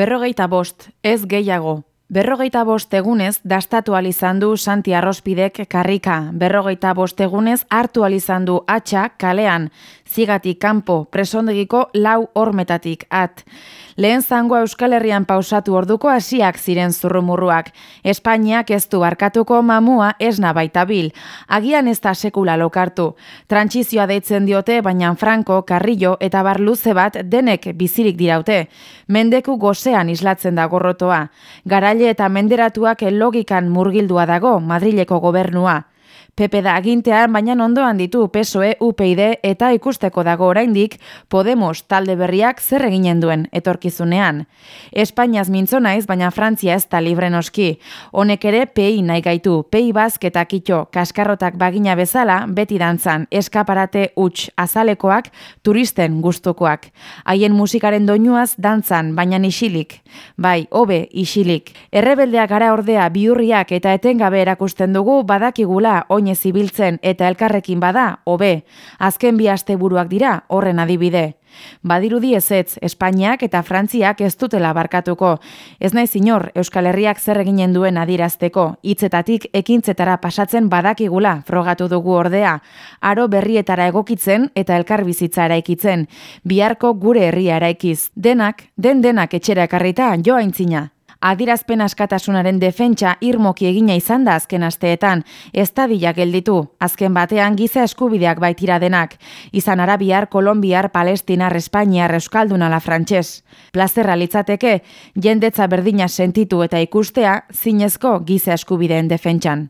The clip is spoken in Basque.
Berrogeita bost, ez gehiago. Berrogeita bost egunez dastatu izan du Santi Arrospidek karrika. Berrogeita bost egunez hartu izan du atxa kalean, zigatik kanpo presondegiko lau hormetatik at. Lehen zangoa Euskal Herrian pausatu orduko hasiak ziren zurrumurruak. Espainiak ez du barkatuko mamua esna baita bil. Agian ez da sekula lokartu. Trantzizioa deitzen diote, baina Franco, Carrillo eta bar luze bat denek bizirik diraute. Mendeku gozean islatzen da gorrotoa. Garaile eta menderatuak logikan murgildua dago Madrileko gobernua. Pepe da agintean baina ondoan ditu PSOE, UPyD eta ikusteko dago oraindik Podemos talde berriak zer eginen duen etorkizunean. Espainiaz mintzo naiz baina Frantzia ez da libre noski. Honek ere PEI nahi gaitu, PEI bazk eta kitxo kaskarrotak bagina bezala beti dantzan eskaparate huts azalekoak turisten gustukoak. Haien musikaren doinuaz dantzan baina isilik. Bai, hobe isilik. Errebeldeak gara ordea biurriak eta etengabe erakusten dugu badakigula oinez ibiltzen eta elkarrekin bada, hobe, azken bi asteburuak dira horren adibide. Badirudi ezetz, Espainiak eta Frantziak ez dutela barkatuko. Ez nahi zinor, Euskal Herriak zer eginen duen adirazteko, hitzetatik ekintzetara pasatzen badakigula, frogatu dugu ordea. Aro berrietara egokitzen eta elkar bizitza eraikitzen. Biharko gure herria eraikiz. Denak, den denak etxera ekarrita joa intzina adirazpen askatasunaren defentsa irmoki egina izan da azken asteetan, ez da gelditu, azken batean giza eskubideak baitira denak, izan Arabiar, Kolombiar, Palestinar, Espainiar, Euskaldun ala Frantxez. Plazerra litzateke, jendetza berdina sentitu eta ikustea, zinezko giza eskubideen defentsan.